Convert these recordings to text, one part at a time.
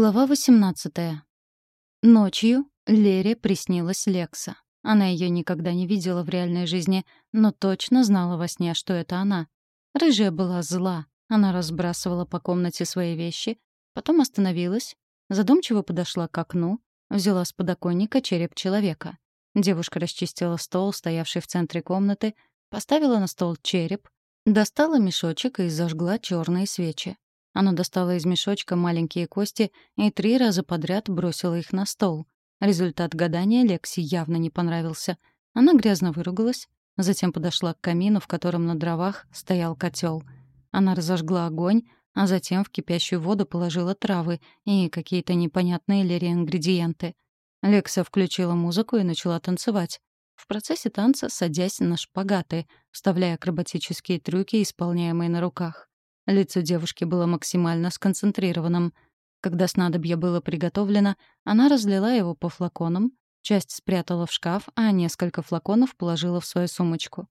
Глава 18. Ночью Лере приснилась Лекса. Она ее никогда не видела в реальной жизни, но точно знала во сне, что это она. Рыжая была зла. Она разбрасывала по комнате свои вещи, потом остановилась, задумчиво подошла к окну, взяла с подоконника череп человека. Девушка расчистила стол, стоявший в центре комнаты, поставила на стол череп, достала мешочек и зажгла черные свечи. Она достала из мешочка маленькие кости и три раза подряд бросила их на стол. Результат гадания Лекси явно не понравился. Она грязно выругалась, затем подошла к камину, в котором на дровах стоял котел. Она разожгла огонь, а затем в кипящую воду положила травы и какие-то непонятные Лере ингредиенты. Лекса включила музыку и начала танцевать. В процессе танца садясь на шпагаты, вставляя акробатические трюки, исполняемые на руках. Лицо девушки было максимально сконцентрированным. Когда снадобье было приготовлено, она разлила его по флаконам, часть спрятала в шкаф, а несколько флаконов положила в свою сумочку.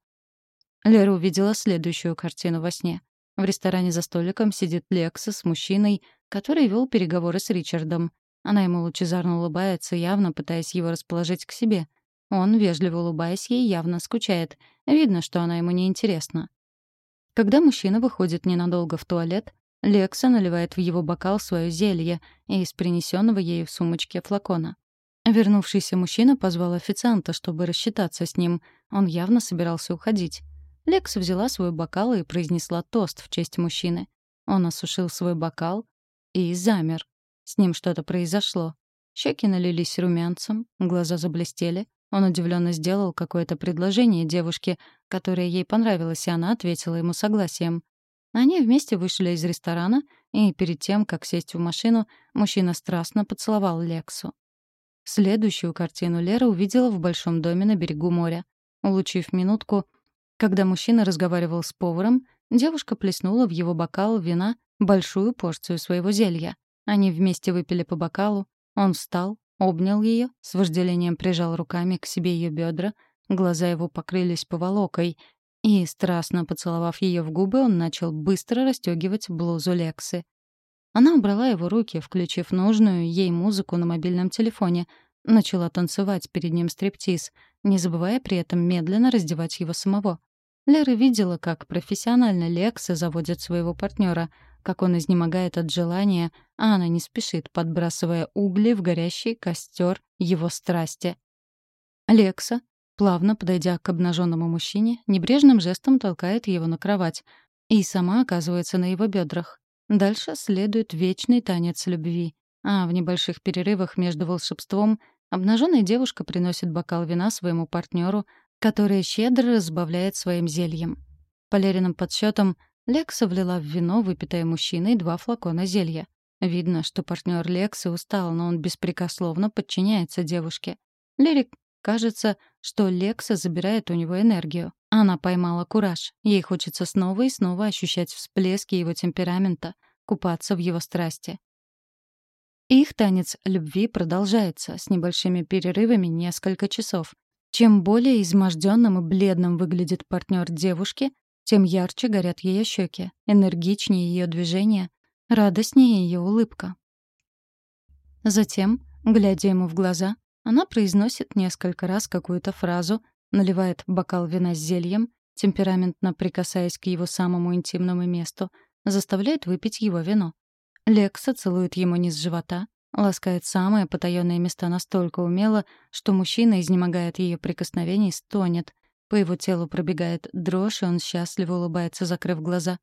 Лера увидела следующую картину во сне. В ресторане за столиком сидит Лекса с мужчиной, который вел переговоры с Ричардом. Она ему лучезарно улыбается, явно пытаясь его расположить к себе. Он, вежливо улыбаясь ей, явно скучает. Видно, что она ему неинтересна. Когда мужчина выходит ненадолго в туалет, Лекса наливает в его бокал свое зелье из принесенного ею в сумочке флакона. Вернувшийся мужчина позвал официанта, чтобы рассчитаться с ним. Он явно собирался уходить. Лекса взяла свой бокал и произнесла тост в честь мужчины. Он осушил свой бокал и замер. С ним что-то произошло. Щеки налились румянцем, глаза заблестели. Он удивленно сделал какое-то предложение девушке, которое ей понравилось, и она ответила ему согласием. Они вместе вышли из ресторана, и перед тем, как сесть в машину, мужчина страстно поцеловал Лексу. Следующую картину Лера увидела в большом доме на берегу моря. Улучив минутку, когда мужчина разговаривал с поваром, девушка плеснула в его бокал вина большую порцию своего зелья. Они вместе выпили по бокалу, он встал, Обнял ее, с вожделением прижал руками к себе ее бедра, глаза его покрылись поволокой, и, страстно поцеловав ее в губы, он начал быстро расстегивать блузу Лексы. Она убрала его руки, включив нужную ей музыку на мобильном телефоне, начала танцевать перед ним стриптиз, не забывая при этом медленно раздевать его самого. Лера видела, как профессионально Лекса заводит своего партнера — как он изнемогает от желания, а она не спешит, подбрасывая угли в горящий костер его страсти. Лекса, плавно подойдя к обнаженному мужчине, небрежным жестом толкает его на кровать и сама оказывается на его бедрах. Дальше следует вечный танец любви, а в небольших перерывах между волшебством обнаженная девушка приносит бокал вина своему партнеру, который щедро разбавляет своим зельем. По Лериным подсчетам, Лекса влила в вино, выпитое мужчиной, два флакона зелья. Видно, что партнер Лексы устал, но он беспрекословно подчиняется девушке. Лерик кажется, что Лекса забирает у него энергию. Она поймала кураж. Ей хочется снова и снова ощущать всплески его темперамента, купаться в его страсти. Их танец любви продолжается, с небольшими перерывами несколько часов. Чем более изможденным и бледным выглядит партнер девушки, тем ярче горят ее щеки, энергичнее ее движения, радостнее ее улыбка. Затем, глядя ему в глаза, она произносит несколько раз какую-то фразу, наливает бокал вина с зельем, темпераментно прикасаясь к его самому интимному месту, заставляет выпить его вино. Лекса целует ему низ живота, ласкает самые потаенные места настолько умело, что мужчина, изнемогает ее прикосновений, стонет — по его телу пробегает дрожь, и он счастливо улыбается, закрыв глаза.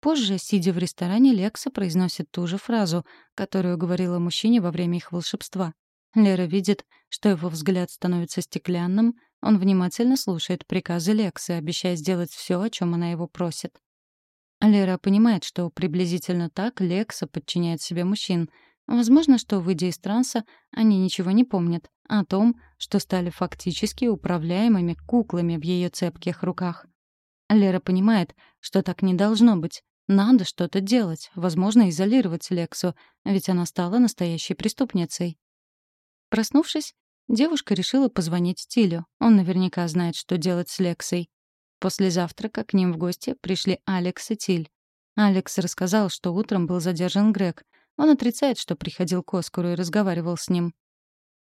Позже, сидя в ресторане, Лекса произносит ту же фразу, которую говорила мужчине во время их волшебства. Лера видит, что его взгляд становится стеклянным, он внимательно слушает приказы Лексы, обещая сделать все, о чем она его просит. Лера понимает, что приблизительно так Лекса подчиняет себе мужчин — Возможно, что, выйдя из транса, они ничего не помнят о том, что стали фактически управляемыми куклами в ее цепких руках. Лера понимает, что так не должно быть. Надо что-то делать, возможно, изолировать Лексу, ведь она стала настоящей преступницей. Проснувшись, девушка решила позвонить Тилю. Он наверняка знает, что делать с Лексой. После завтрака к ним в гости пришли Алекс и Тиль. Алекс рассказал, что утром был задержан Грег, Он отрицает, что приходил к Оскару и разговаривал с ним.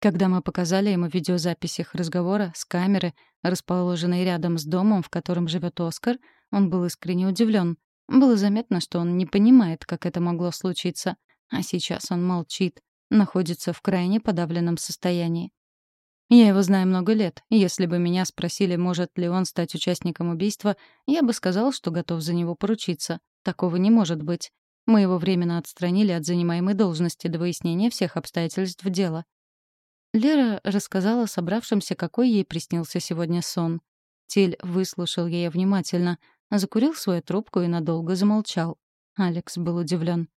Когда мы показали ему видеозапись их разговора с камеры, расположенной рядом с домом, в котором живет Оскар, он был искренне удивлен. Было заметно, что он не понимает, как это могло случиться. А сейчас он молчит, находится в крайне подавленном состоянии. Я его знаю много лет. Если бы меня спросили, может ли он стать участником убийства, я бы сказал, что готов за него поручиться. Такого не может быть. Мы его временно отстранили от занимаемой должности до выяснения всех обстоятельств дела. Лера рассказала собравшимся, какой ей приснился сегодня сон. Тиль выслушал ее внимательно, закурил свою трубку и надолго замолчал. Алекс был удивлен.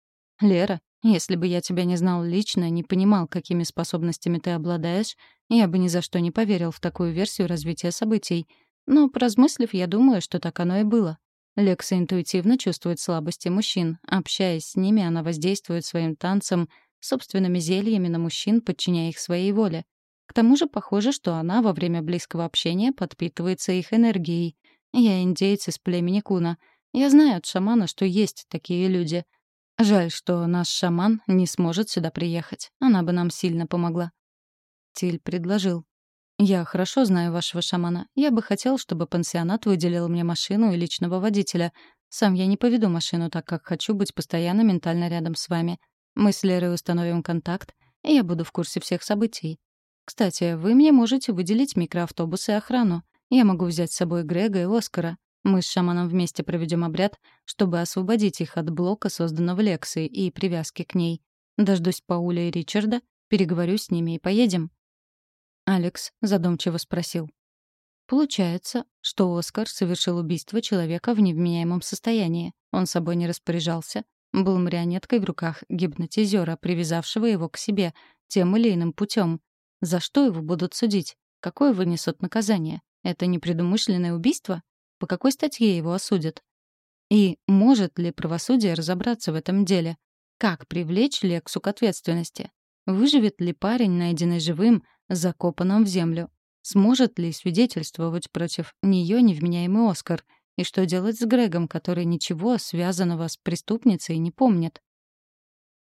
«Лера, если бы я тебя не знал лично, не понимал, какими способностями ты обладаешь, я бы ни за что не поверил в такую версию развития событий. Но, поразмыслив, я думаю, что так оно и было. Лекса интуитивно чувствует слабости мужчин. Общаясь с ними, она воздействует своим танцем — собственными зельями на мужчин, подчиняя их своей воле. К тому же похоже, что она во время близкого общения подпитывается их энергией. Я индейец из племени Куна. Я знаю от шамана, что есть такие люди. Жаль, что наш шаман не сможет сюда приехать. Она бы нам сильно помогла. Тиль предложил. «Я хорошо знаю вашего шамана. Я бы хотел, чтобы пансионат выделил мне машину и личного водителя. Сам я не поведу машину, так как хочу быть постоянно ментально рядом с вами. Мы с Лерой установим контакт, и я буду в курсе всех событий. Кстати, вы мне можете выделить микроавтобус и охрану. Я могу взять с собой Грега и Оскара. Мы с шаманом вместе проведем обряд, чтобы освободить их от блока, созданного Лексой, и привязки к ней. Дождусь Пауля и Ричарда, переговорю с ними и поедем». Алекс задумчиво спросил. Получается, что Оскар совершил убийство человека в невменяемом состоянии. Он собой не распоряжался, был марионеткой в руках гипнотизера, привязавшего его к себе тем или иным путем. За что его будут судить? Какое вынесут наказание? Это непредумышленное убийство? По какой статье его осудят? И может ли правосудие разобраться в этом деле? Как привлечь Лексу к ответственности? Выживет ли парень, найденный живым, закопанным в землю? Сможет ли свидетельствовать против нее невменяемый Оскар? И что делать с Грегом, который ничего, связанного с преступницей, не помнит?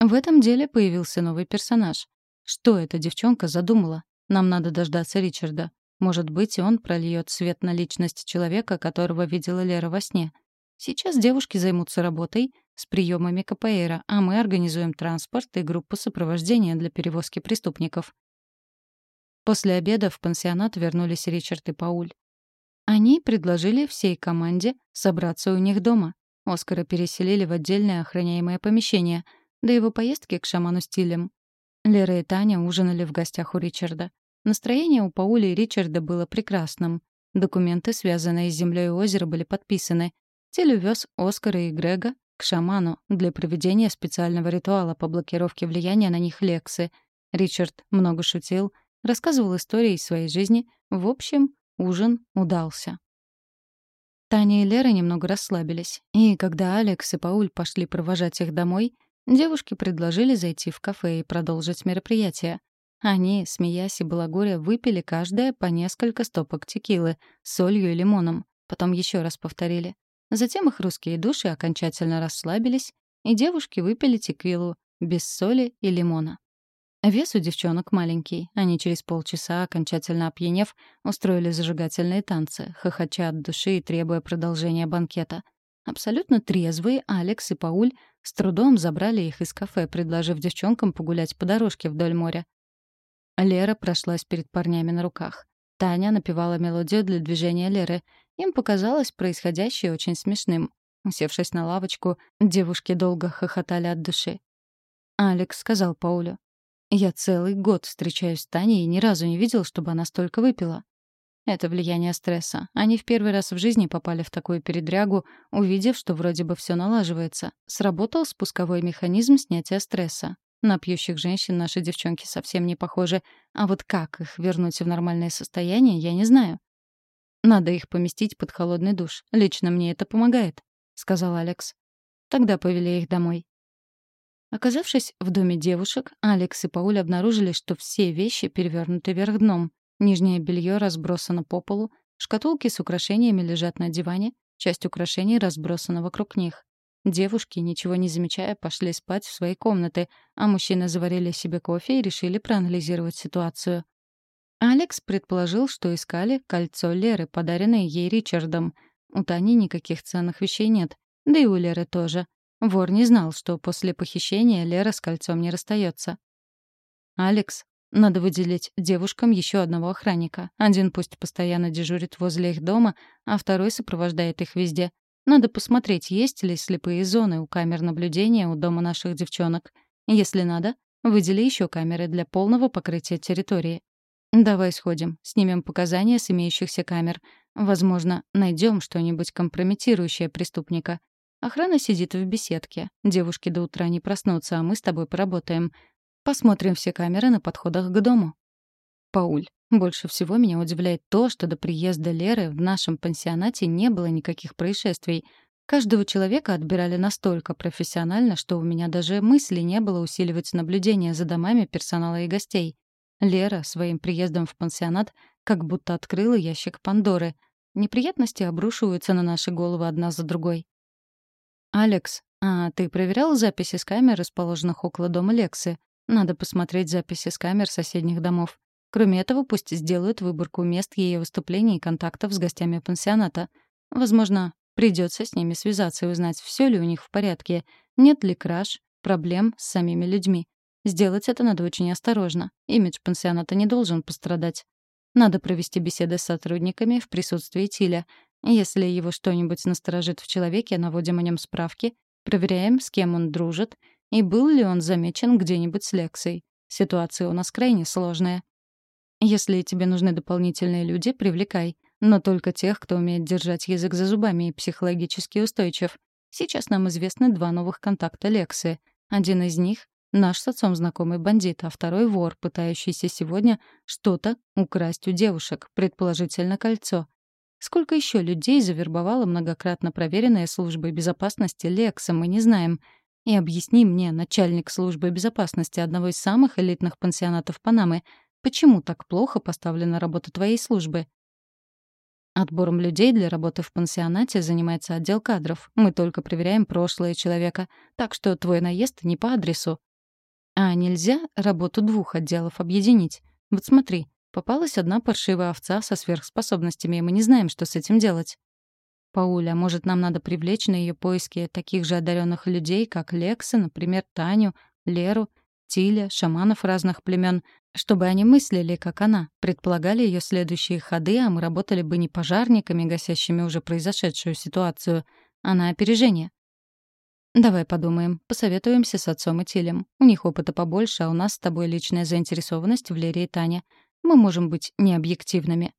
В этом деле появился новый персонаж. Что эта девчонка задумала? Нам надо дождаться Ричарда. Может быть, он прольет свет на личность человека, которого видела Лера во сне. Сейчас девушки займутся работой с приемами КПР, а мы организуем транспорт и группу сопровождения для перевозки преступников. После обеда в пансионат вернулись Ричард и Пауль. Они предложили всей команде собраться у них дома. Оскара переселили в отдельное охраняемое помещение, до его поездки к шаману стилем. Лера и Таня ужинали в гостях у Ричарда. Настроение у Паули и Ричарда было прекрасным. Документы, связанные с землей и озера, были подписаны. Тель увез Оскара и Грега к шаману для проведения специального ритуала по блокировке влияния на них Лексы. Ричард много шутил, рассказывал истории из своей жизни. В общем, Ужин удался. Таня и Лера немного расслабились, и когда Алекс и Пауль пошли провожать их домой, девушки предложили зайти в кафе и продолжить мероприятие. Они, смеясь и балагуря, выпили каждая по несколько стопок текилы с солью и лимоном, потом еще раз повторили. Затем их русские души окончательно расслабились, и девушки выпили текилу без соли и лимона. Вес у девчонок маленький. Они через полчаса, окончательно опьянев, устроили зажигательные танцы, хохоча от души и требуя продолжения банкета. Абсолютно трезвые Алекс и Пауль с трудом забрали их из кафе, предложив девчонкам погулять по дорожке вдоль моря. Лера прошлась перед парнями на руках. Таня напевала мелодию для движения Леры. Им показалось происходящее очень смешным. Усевшись на лавочку, девушки долго хохотали от души. Алекс сказал Паулю. Я целый год встречаюсь с Таней и ни разу не видел, чтобы она столько выпила. Это влияние стресса. Они в первый раз в жизни попали в такую передрягу, увидев, что вроде бы все налаживается. Сработал спусковой механизм снятия стресса. На пьющих женщин наши девчонки совсем не похожи, а вот как их вернуть в нормальное состояние, я не знаю. Надо их поместить под холодный душ. Лично мне это помогает, сказал Алекс. Тогда повели их домой. Оказавшись в доме девушек, Алекс и Пауль обнаружили, что все вещи перевернуты вверх дном. Нижнее белье разбросано по полу, шкатулки с украшениями лежат на диване, часть украшений разбросана вокруг них. Девушки, ничего не замечая, пошли спать в свои комнаты, а мужчины заварили себе кофе и решили проанализировать ситуацию. Алекс предположил, что искали кольцо Леры, подаренное ей Ричардом. У Тани никаких ценных вещей нет, да и у Леры тоже. Вор не знал, что после похищения Лера с кольцом не расстается. «Алекс, надо выделить девушкам еще одного охранника. Один пусть постоянно дежурит возле их дома, а второй сопровождает их везде. Надо посмотреть, есть ли слепые зоны у камер наблюдения у дома наших девчонок. Если надо, выдели еще камеры для полного покрытия территории. Давай сходим, снимем показания с имеющихся камер. Возможно, найдем что-нибудь компрометирующее преступника. Охрана сидит в беседке. Девушки до утра не проснутся, а мы с тобой поработаем. Посмотрим все камеры на подходах к дому. Пауль, больше всего меня удивляет то, что до приезда Леры в нашем пансионате не было никаких происшествий. Каждого человека отбирали настолько профессионально, что у меня даже мысли не было усиливать наблюдение за домами персонала и гостей. Лера своим приездом в пансионат как будто открыла ящик Пандоры. Неприятности обрушиваются на наши головы одна за другой. «Алекс, а ты проверял записи с камер, расположенных около дома Лексы? Надо посмотреть записи с камер соседних домов. Кроме этого, пусть сделают выборку мест ее выступлений и контактов с гостями пансионата. Возможно, придется с ними связаться и узнать, все ли у них в порядке, нет ли краж, проблем с самими людьми. Сделать это надо очень осторожно. Имидж пансионата не должен пострадать. Надо провести беседы с сотрудниками в присутствии Тиля. Если его что-нибудь насторожит в человеке, наводим о нем справки, проверяем, с кем он дружит, и был ли он замечен где-нибудь с Лексой. Ситуация у нас крайне сложная. Если тебе нужны дополнительные люди, привлекай. Но только тех, кто умеет держать язык за зубами и психологически устойчив. Сейчас нам известны два новых контакта Лексы. Один из них — наш с отцом знакомый бандит, а второй — вор, пытающийся сегодня что-то украсть у девушек, предположительно кольцо. Сколько еще людей завербовала многократно проверенная службой безопасности Лекса, мы не знаем. И объясни мне, начальник службы безопасности одного из самых элитных пансионатов Панамы — Почему так плохо поставлена работа твоей службы? Отбором людей для работы в пансионате занимается отдел кадров. Мы только проверяем прошлое человека, так что твой наезд не по адресу. А нельзя работу двух отделов объединить? Вот смотри, попалась одна паршивая овца со сверхспособностями, и мы не знаем, что с этим делать. Пауля, может, нам надо привлечь на ее поиски таких же одаренных людей, как Лекса, например, Таню, Леру, Тиля, шаманов разных племен, чтобы они мыслили, как она, предполагали ее следующие ходы, а мы работали бы не пожарниками, гасящими уже произошедшую ситуацию, а на опережение. Давай подумаем, посоветуемся с отцом и Тилем. У них опыта побольше, а у нас с тобой личная заинтересованность в Лере и Тане. Мы можем быть необъективными.